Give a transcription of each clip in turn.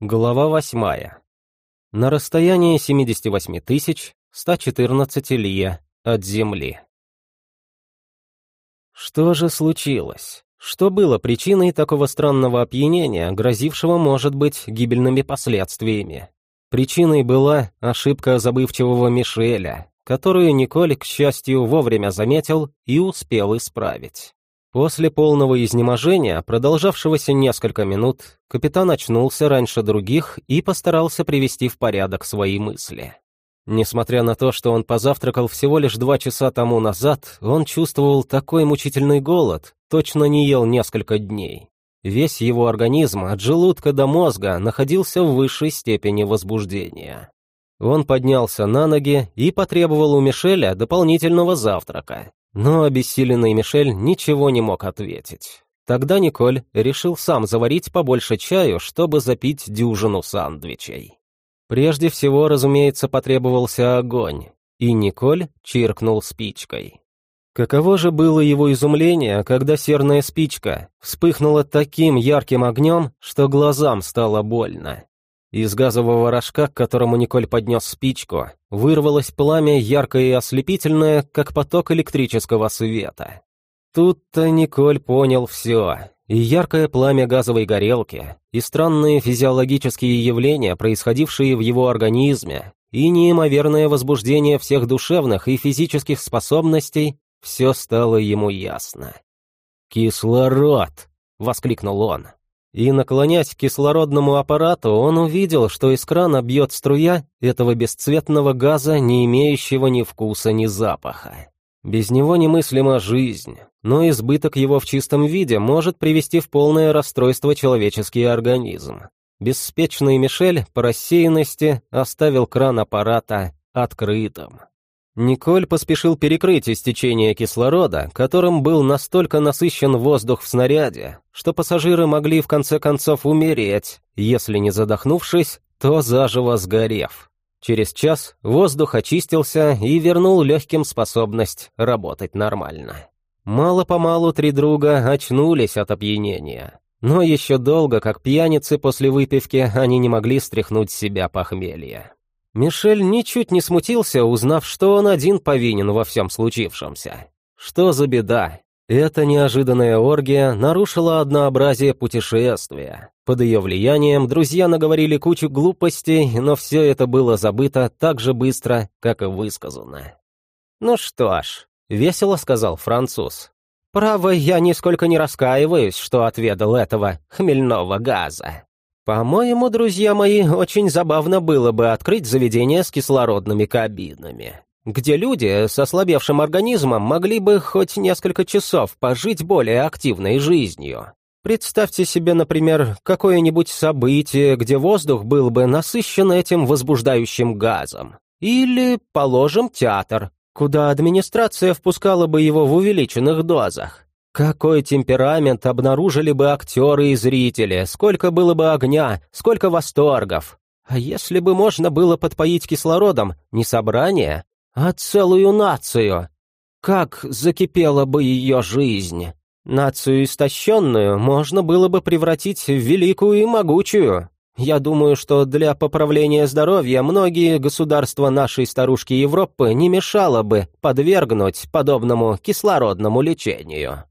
Глава восьмая. На расстоянии 78 114 лье от Земли. Что же случилось? Что было причиной такого странного опьянения, грозившего, может быть, гибельными последствиями? Причиной была ошибка забывчивого Мишеля, которую Николь, к счастью, вовремя заметил и успел исправить. После полного изнеможения, продолжавшегося несколько минут, капитан очнулся раньше других и постарался привести в порядок свои мысли. Несмотря на то, что он позавтракал всего лишь два часа тому назад, он чувствовал такой мучительный голод, точно не ел несколько дней. Весь его организм от желудка до мозга находился в высшей степени возбуждения. Он поднялся на ноги и потребовал у Мишеля дополнительного завтрака, но обессиленный Мишель ничего не мог ответить. Тогда Николь решил сам заварить побольше чаю, чтобы запить дюжину сандвичей. Прежде всего, разумеется, потребовался огонь, и Николь чиркнул спичкой. Каково же было его изумление, когда серная спичка вспыхнула таким ярким огнем, что глазам стало больно. Из газового рожка, к которому Николь поднес спичку, вырвалось пламя яркое и ослепительное, как поток электрического света. Тут-то Николь понял все. И яркое пламя газовой горелки, и странные физиологические явления, происходившие в его организме, и неимоверное возбуждение всех душевных и физических способностей, все стало ему ясно. «Кислород!» — воскликнул он. И, наклонясь к кислородному аппарату, он увидел, что из крана бьет струя этого бесцветного газа, не имеющего ни вкуса, ни запаха. Без него немыслима жизнь, но избыток его в чистом виде может привести в полное расстройство человеческий организм. Беспечный Мишель по рассеянности оставил кран аппарата открытым. Николь поспешил перекрыть истечение кислорода, которым был настолько насыщен воздух в снаряде, что пассажиры могли в конце концов умереть, если не задохнувшись, то заживо сгорев. Через час воздух очистился и вернул легким способность работать нормально. Мало-помалу три друга очнулись от опьянения. Но еще долго, как пьяницы после выпивки, они не могли стряхнуть с себя похмелье. Мишель ничуть не смутился, узнав, что он один повинен во всем случившемся. Что за беда? Эта неожиданная оргия нарушила однообразие путешествия. Под ее влиянием друзья наговорили кучу глупостей, но все это было забыто так же быстро, как и высказано. «Ну что ж», — весело сказал француз. «Право, я нисколько не раскаиваюсь, что отведал этого хмельного газа. По-моему, друзья мои, очень забавно было бы открыть заведение с кислородными кабинами, где люди с ослабевшим организмом могли бы хоть несколько часов пожить более активной жизнью. Представьте себе, например, какое-нибудь событие, где воздух был бы насыщен этим возбуждающим газом. Или, положим, театр, куда администрация впускала бы его в увеличенных дозах. Какой темперамент обнаружили бы актеры и зрители, сколько было бы огня, сколько восторгов. А если бы можно было подпоить кислородом не собрание, а целую нацию? Как закипела бы ее жизнь? Нацию истощенную можно было бы превратить в великую и могучую. Я думаю, что для поправления здоровья многие государства нашей старушки Европы не мешало бы подвергнуть подобному кислородному лечению.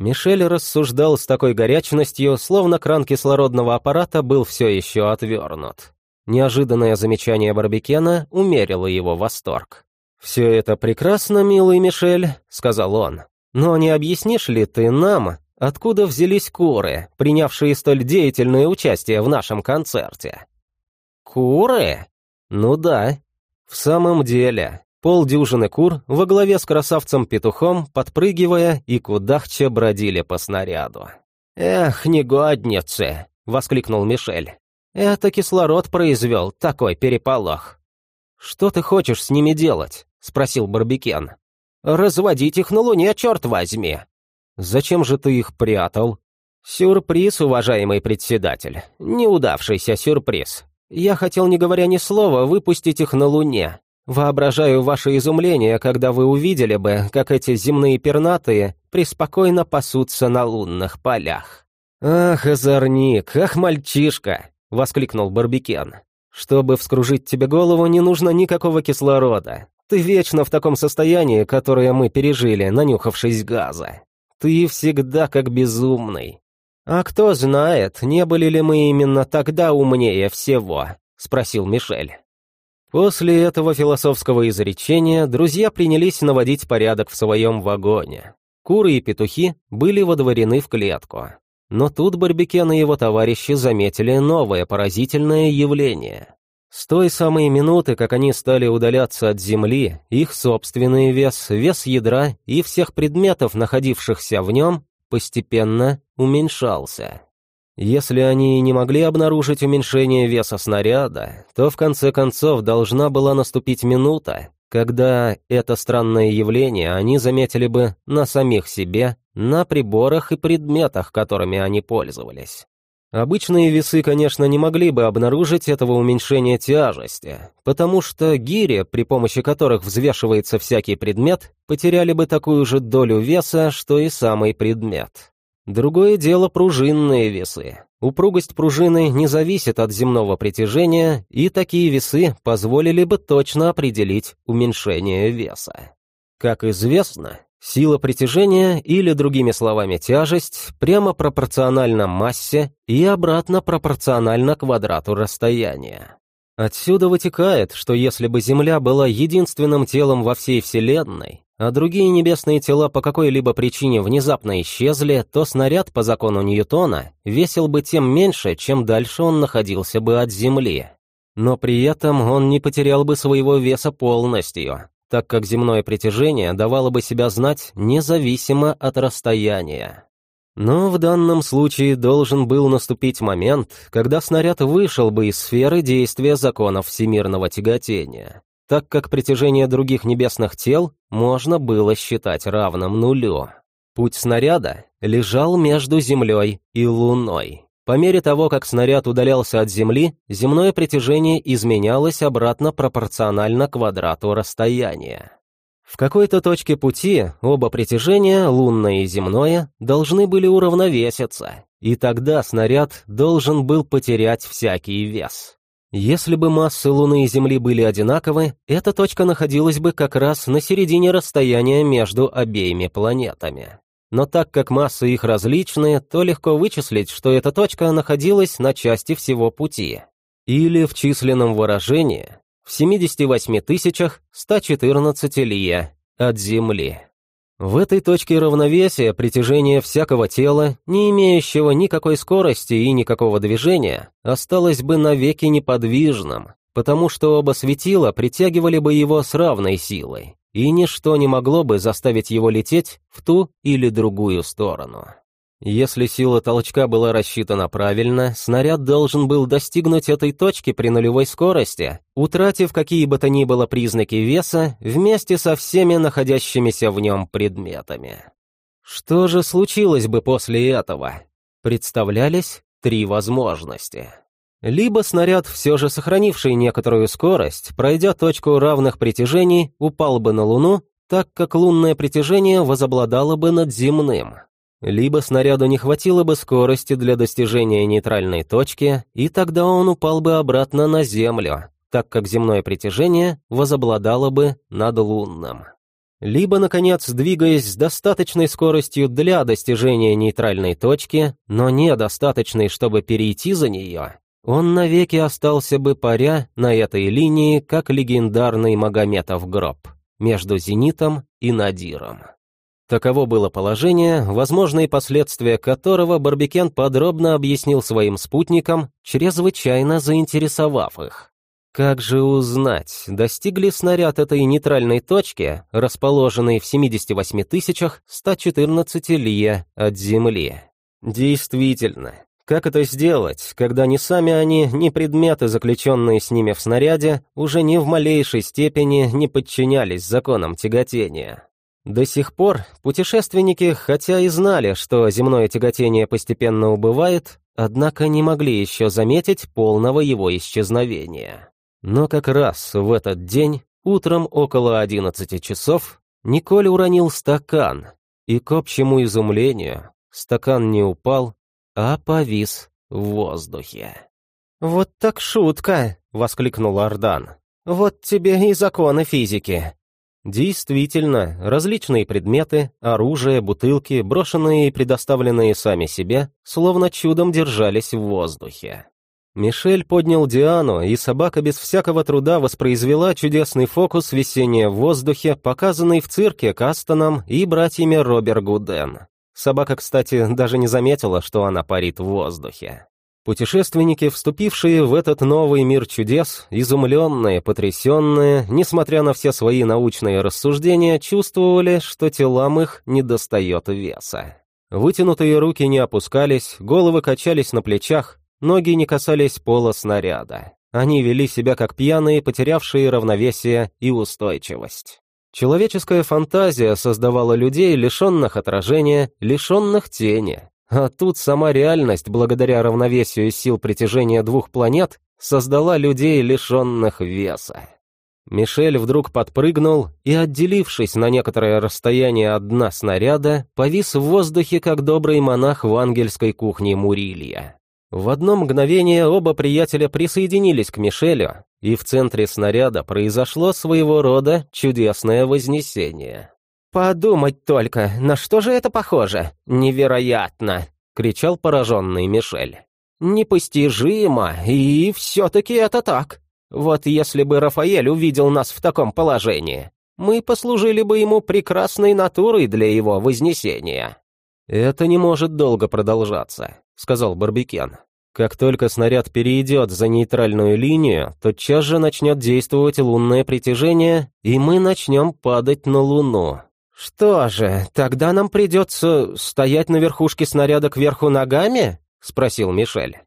Мишель рассуждал с такой горячностью, словно кран кислородного аппарата был все еще отвернут. Неожиданное замечание Барбекена умерило его восторг. «Все это прекрасно, милый Мишель», — сказал он. «Но не объяснишь ли ты нам, откуда взялись куры, принявшие столь деятельное участие в нашем концерте?» «Куры?» «Ну да. В самом деле, Полдюжины кур во главе с красавцем-петухом, подпрыгивая и кудахча бродили по снаряду. «Эх, негодницы!» — воскликнул Мишель. «Это кислород произвел такой переполох». «Что ты хочешь с ними делать?» — спросил Барбекен. «Разводить их на Луне, черт возьми!» «Зачем же ты их прятал?» «Сюрприз, уважаемый председатель. Неудавшийся сюрприз. Я хотел, не говоря ни слова, выпустить их на Луне. Воображаю ваше изумление, когда вы увидели бы, как эти земные пернатые преспокойно пасутся на лунных полях. Ах, озорник, ах, мальчишка! — воскликнул Барбикен. «Чтобы вскружить тебе голову, не нужно никакого кислорода. Ты вечно в таком состоянии, которое мы пережили, нанюхавшись газа. Ты всегда как безумный. А кто знает, не были ли мы именно тогда умнее всего?» — спросил Мишель. После этого философского изречения друзья принялись наводить порядок в своем вагоне. Куры и петухи были водворены в клетку. Но тут Барбекен и его товарищи заметили новое поразительное явление. С той самой минуты, как они стали удаляться от Земли, их собственный вес, вес ядра и всех предметов, находившихся в нем, постепенно уменьшался. Если они не могли обнаружить уменьшение веса снаряда, то в конце концов должна была наступить минута, когда это странное явление они заметили бы на самих себе, на приборах и предметах, которыми они пользовались. Обычные весы, конечно, не могли бы обнаружить этого уменьшения тяжести, потому что гири, при помощи которых взвешивается всякий предмет, потеряли бы такую же долю веса, что и самый предмет. Другое дело пружинные весы. Упругость пружины не зависит от земного притяжения, и такие весы позволили бы точно определить уменьшение веса. Как известно, Сила притяжения, или другими словами тяжесть, прямо пропорциональна массе и обратно пропорциональна квадрату расстояния. Отсюда вытекает, что если бы Земля была единственным телом во всей Вселенной, а другие небесные тела по какой-либо причине внезапно исчезли, то снаряд по закону Ньютона весил бы тем меньше, чем дальше он находился бы от Земли. Но при этом он не потерял бы своего веса полностью, так как земное притяжение давало бы себя знать независимо от расстояния. Но в данном случае должен был наступить момент, когда снаряд вышел бы из сферы действия законов всемирного тяготения, так как притяжение других небесных тел можно было считать равным нулю. Путь снаряда лежал между Землей и Луной. По мере того, как снаряд удалялся от Земли, земное притяжение изменялось обратно пропорционально квадрату расстояния. В какой-то точке пути оба притяжения, лунное и земное, должны были уравновеситься, и тогда снаряд должен был потерять всякий вес. Если бы массы Луны и Земли были одинаковы, эта точка находилась бы как раз на середине расстояния между обеими планетами но так как массы их различные, то легко вычислить, что эта точка находилась на части всего пути. Или в численном выражении в 78 тысячах 114 лия от Земли. В этой точке равновесия притяжение всякого тела, не имеющего никакой скорости и никакого движения, осталось бы навеки неподвижным, потому что оба светила притягивали бы его с равной силой и ничто не могло бы заставить его лететь в ту или другую сторону. Если сила толчка была рассчитана правильно, снаряд должен был достигнуть этой точки при нулевой скорости, утратив какие бы то ни было признаки веса вместе со всеми находящимися в нем предметами. Что же случилось бы после этого? Представлялись три возможности. Либо снаряд, все же сохранивший некоторую скорость, пройдя точку равных притяжений, упал бы на Луну, так как лунное притяжение возобладало бы над земным. Либо снаряду не хватило бы скорости для достижения нейтральной точки, и тогда он упал бы обратно на Землю, так как земное притяжение возобладало бы над лунным. Либо, наконец, двигаясь с достаточной скоростью для достижения нейтральной точки, но недостаточной, чтобы перейти за нее, он навеки остался бы паря на этой линии, как легендарный Магометов гроб, между Зенитом и Надиром. Таково было положение, возможные последствия которого Барбекен подробно объяснил своим спутникам, чрезвычайно заинтересовав их. Как же узнать, достигли снаряд этой нейтральной точки, расположенной в 78 114 лье от Земли? Действительно, как это сделать, когда ни сами они, ни предметы, заключенные с ними в снаряде, уже ни в малейшей степени не подчинялись законам тяготения? До сих пор путешественники, хотя и знали, что земное тяготение постепенно убывает, однако не могли еще заметить полного его исчезновения. Но как раз в этот день, утром около 11 часов, Николь уронил стакан, и к общему изумлению стакан не упал, а повис в воздухе. «Вот так шутка!» — воскликнул Ардан. «Вот тебе и законы физики!» Действительно, различные предметы, оружие, бутылки, брошенные и предоставленные сами себе, словно чудом держались в воздухе. Мишель поднял Диану, и собака без всякого труда воспроизвела чудесный фокус висения в воздухе, показанный в цирке Кастоном и братьями Робер Гуден. Собака, кстати, даже не заметила, что она парит в воздухе. Путешественники, вступившие в этот новый мир чудес, изумленные, потрясенные, несмотря на все свои научные рассуждения, чувствовали, что телам их недостает веса. Вытянутые руки не опускались, головы качались на плечах, ноги не касались пола снаряда. Они вели себя как пьяные, потерявшие равновесие и устойчивость. Человеческая фантазия создавала людей, лишенных отражения, лишенных тени, а тут сама реальность, благодаря равновесию сил притяжения двух планет, создала людей, лишенных веса. Мишель вдруг подпрыгнул и, отделившись на некоторое расстояние от дна снаряда, повис в воздухе, как добрый монах в ангельской кухне Мурилья. В одно мгновение оба приятеля присоединились к Мишелю, и в центре снаряда произошло своего рода чудесное вознесение. «Подумать только, на что же это похоже? Невероятно!» — кричал пораженный Мишель. «Непостижимо, и все-таки это так. Вот если бы Рафаэль увидел нас в таком положении, мы послужили бы ему прекрасной натурой для его вознесения». «Это не может долго продолжаться», — сказал Барбикен. «Как только снаряд перейдет за нейтральную линию, тотчас же начнет действовать лунное притяжение, и мы начнем падать на Луну. «Что же, тогда нам придется стоять на верхушке снаряда кверху ногами?» — спросил Мишель.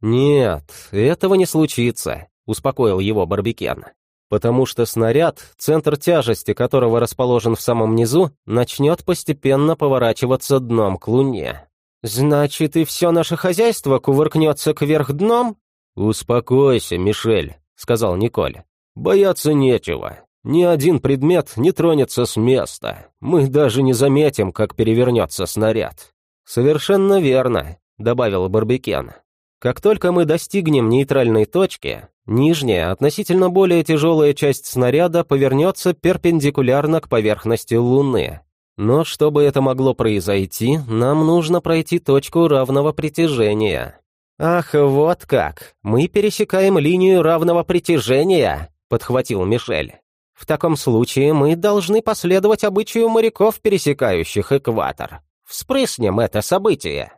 «Нет, этого не случится», — успокоил его Барбикен. «Потому что снаряд, центр тяжести которого расположен в самом низу, начнет постепенно поворачиваться дном к Луне». «Значит, и все наше хозяйство кувыркнется кверх дном?» «Успокойся, Мишель», — сказал Николь. «Бояться нечего. Ни один предмет не тронется с места. Мы даже не заметим, как перевернется снаряд. Совершенно верно, добавил Барбекен. Как только мы достигнем нейтральной точки, нижняя, относительно более тяжелая часть снаряда повернется перпендикулярно к поверхности Луны. Но чтобы это могло произойти, нам нужно пройти точку равного притяжения. «Ах, вот как! Мы пересекаем линию равного притяжения!» — подхватил Мишель. В таком случае мы должны последовать обычаю моряков, пересекающих экватор. Вспрыснем это событие.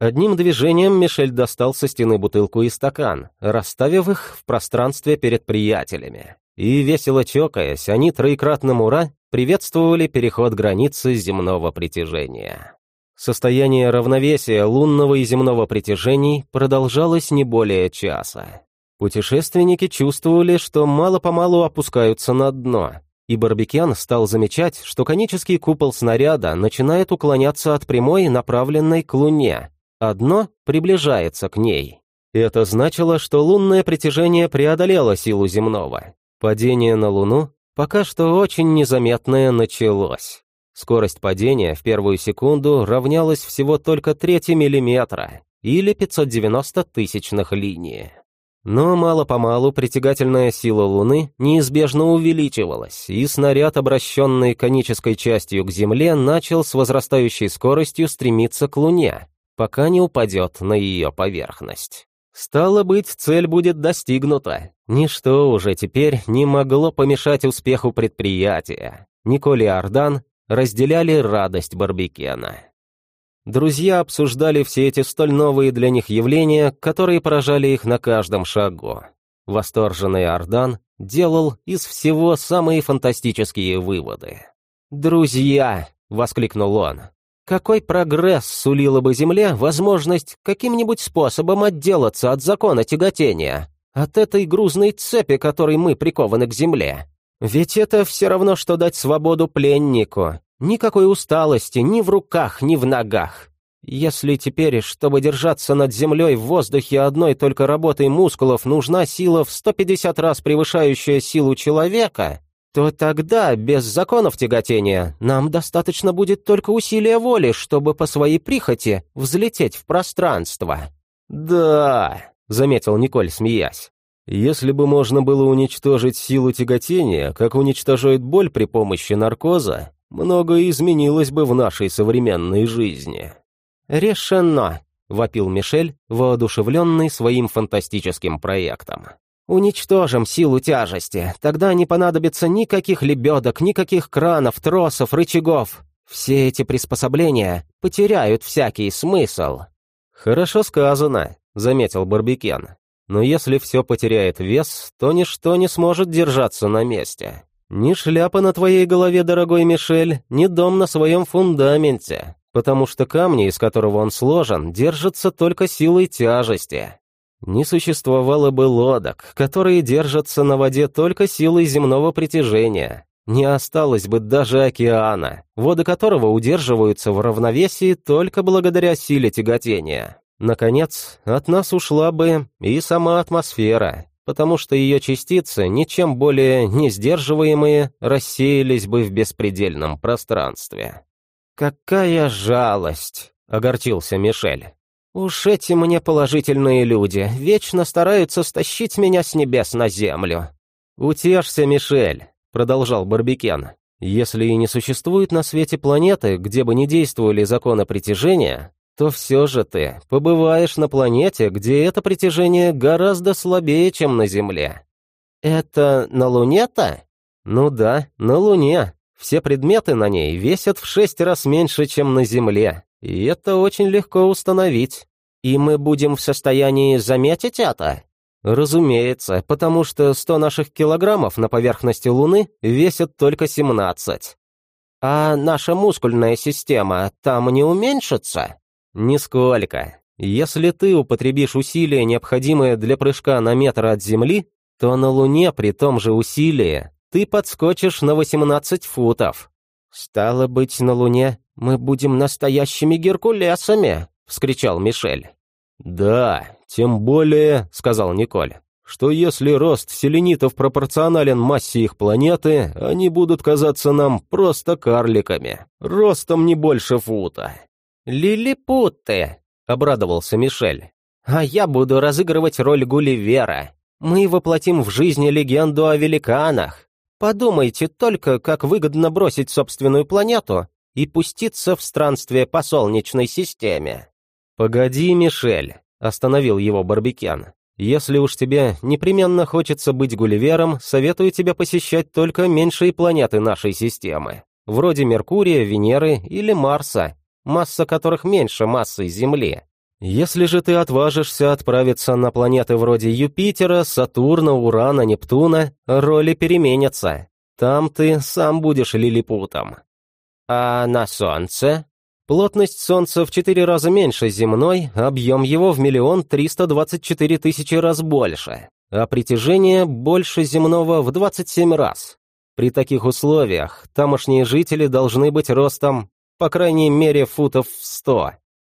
Одним движением Мишель достал со стены бутылку и стакан, расставив их в пространстве перед приятелями. И, весело чокаясь, они троекратным «Ура» приветствовали переход границы земного притяжения. Состояние равновесия лунного и земного притяжений продолжалось не более часа. Путешественники чувствовали, что мало-помалу опускаются на дно, и Барбекян стал замечать, что конический купол снаряда начинает уклоняться от прямой, направленной к Луне, а дно приближается к ней. Это значило, что лунное притяжение преодолело силу земного. Падение на Луну пока что очень незаметное началось. Скорость падения в первую секунду равнялась всего только трети миллиметра, или 590 тысячных линии. Но мало-помалу притягательная сила Луны неизбежно увеличивалась, и снаряд, обращенный конической частью к Земле, начал с возрастающей скоростью стремиться к Луне, пока не упадет на ее поверхность. Стало быть, цель будет достигнута. Ничто уже теперь не могло помешать успеху предприятия. Николь и Ардан разделяли радость Барбекена. Друзья обсуждали все эти столь новые для них явления, которые поражали их на каждом шагу. Восторженный Ардан делал из всего самые фантастические выводы. «Друзья!» — воскликнул он. «Какой прогресс сулила бы Земле возможность каким-нибудь способом отделаться от закона тяготения, от этой грузной цепи, которой мы прикованы к Земле? Ведь это все равно, что дать свободу пленнику, Никакой усталости ни в руках, ни в ногах. Если теперь, чтобы держаться над землей в воздухе одной только работой мускулов, нужна сила в 150 раз превышающая силу человека, то тогда, без законов тяготения, нам достаточно будет только усилия воли, чтобы по своей прихоти взлететь в пространство. Да, заметил Николь, смеясь. «Если бы можно было уничтожить силу тяготения, как уничтожает боль при помощи наркоза, многое изменилось бы в нашей современной жизни». «Решено», — вопил Мишель, воодушевленный своим фантастическим проектом. «Уничтожим силу тяжести, тогда не понадобится никаких лебедок, никаких кранов, тросов, рычагов. Все эти приспособления потеряют всякий смысл». «Хорошо сказано», — заметил Барбикен. «Но если все потеряет вес, то ничто не сможет держаться на месте. Ни шляпа на твоей голове, дорогой Мишель, ни дом на своем фундаменте потому что камни, из которого он сложен, держатся только силой тяжести. Не существовало бы лодок, которые держатся на воде только силой земного притяжения. Не осталось бы даже океана, воды которого удерживаются в равновесии только благодаря силе тяготения. Наконец, от нас ушла бы и сама атмосфера, потому что ее частицы, ничем более не сдерживаемые, рассеялись бы в беспредельном пространстве. «Какая жалость!» — огорчился Мишель. «Уж эти мне положительные люди вечно стараются стащить меня с небес на землю». «Утешься, Мишель», — продолжал Барбикен. «Если и не существует на свете планеты, где бы не действовали законы притяжения, то все же ты побываешь на планете, где это притяжение гораздо слабее, чем на Земле». «Это на Луне-то?» «Ну да, на Луне», все предметы на ней весят в шесть раз меньше, чем на Земле, и это очень легко установить. И мы будем в состоянии заметить это? Разумеется, потому что 100 наших килограммов на поверхности Луны весят только 17. А наша мускульная система там не уменьшится? Нисколько. Если ты употребишь усилия, необходимые для прыжка на метр от Земли, то на Луне при том же усилии ты подскочишь на 18 футов». «Стало быть, на Луне мы будем настоящими геркулесами», — вскричал Мишель. «Да, тем более», — сказал Николь, «что если рост селенитов пропорционален массе их планеты, они будут казаться нам просто карликами, ростом не больше фута». «Лилипуты», — обрадовался Мишель. «А я буду разыгрывать роль Гулливера. Мы воплотим в жизни легенду о великанах. Подумайте только, как выгодно бросить собственную планету и пуститься в странствие по Солнечной системе. «Погоди, Мишель», — остановил его Барбикен. «Если уж тебе непременно хочется быть Гулливером, советую тебе посещать только меньшие планеты нашей системы, вроде Меркурия, Венеры или Марса, масса которых меньше массы Земли. Если же ты отважишься отправиться на планеты вроде Юпитера, Сатурна, Урана, Нептуна, роли переменятся. Там ты сам будешь лилипутом. А на Солнце? Плотность Солнца в четыре раза меньше земной, объем его в миллион триста двадцать четыре тысячи раз больше, а притяжение больше земного в двадцать семь раз. При таких условиях тамошние жители должны быть ростом, по крайней мере, футов в сто.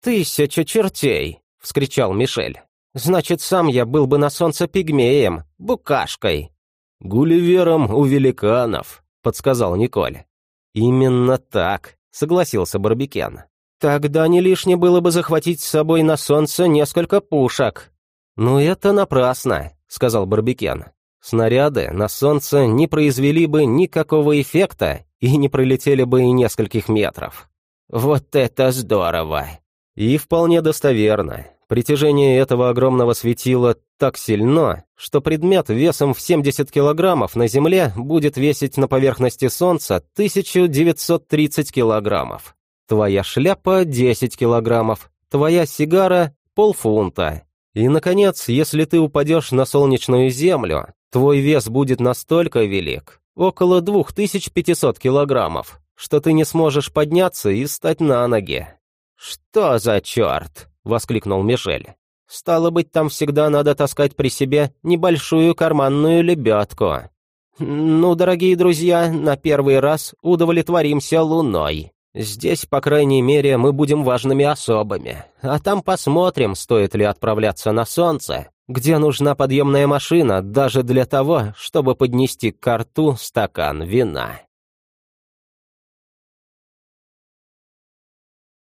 «Тысяча чертей!» — вскричал Мишель. «Значит, сам я был бы на солнце пигмеем, букашкой». «Гулливером у великанов», — подсказал Николь. «Именно так», — согласился Барбикен. «Тогда не лишне было бы захватить с собой на солнце несколько пушек». «Ну это напрасно», — сказал Барбикен. «Снаряды на солнце не произвели бы никакого эффекта и не пролетели бы и нескольких метров». «Вот это здорово!» И вполне достоверно. Притяжение этого огромного светила так сильно, что предмет весом в 70 килограммов на Земле будет весить на поверхности Солнца 1930 килограммов. Твоя шляпа — 10 килограммов, твоя сигара — полфунта. И, наконец, если ты упадешь на солнечную Землю, твой вес будет настолько велик, около 2500 килограммов, что ты не сможешь подняться и стать на ноги. «Что за черт?» — воскликнул Мишель. «Стало быть, там всегда надо таскать при себе небольшую карманную лебедку. Ну, дорогие друзья, на первый раз удовлетворимся луной. Здесь, по крайней мере, мы будем важными особами. А там посмотрим, стоит ли отправляться на солнце, где нужна подъемная машина даже для того, чтобы поднести к рту стакан вина».